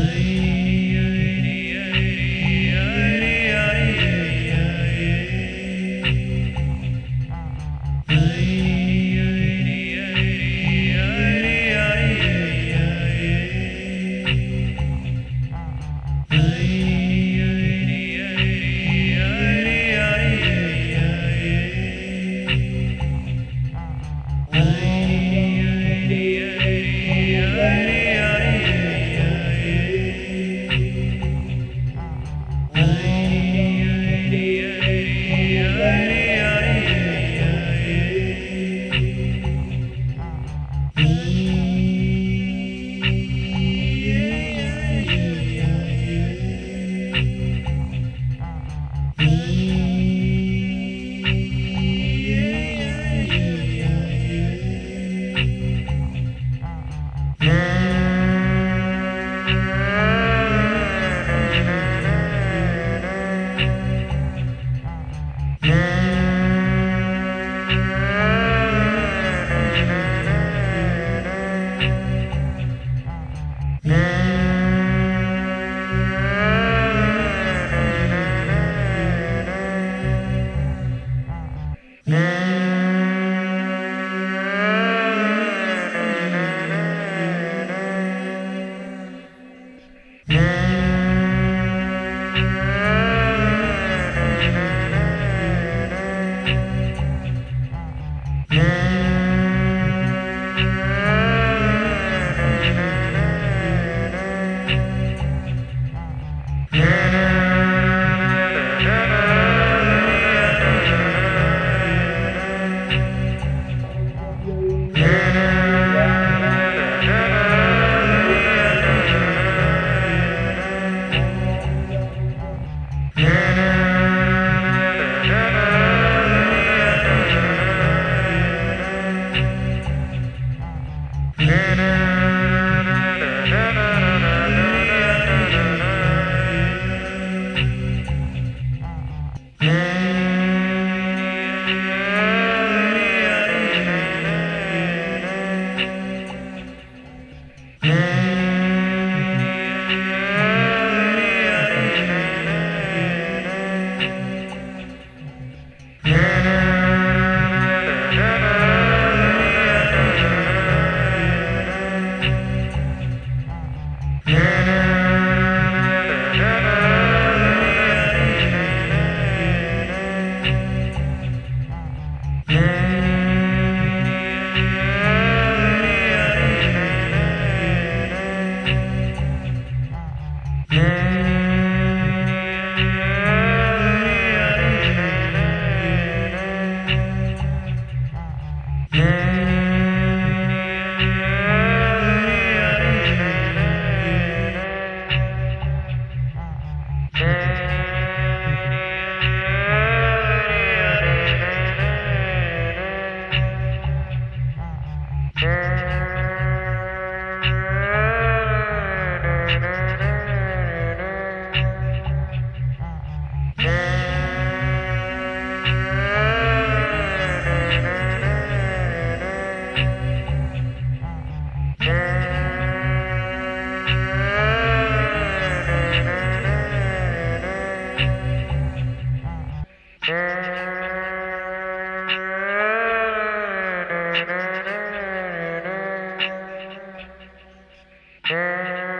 Amen. Yeah. mm. Yeah.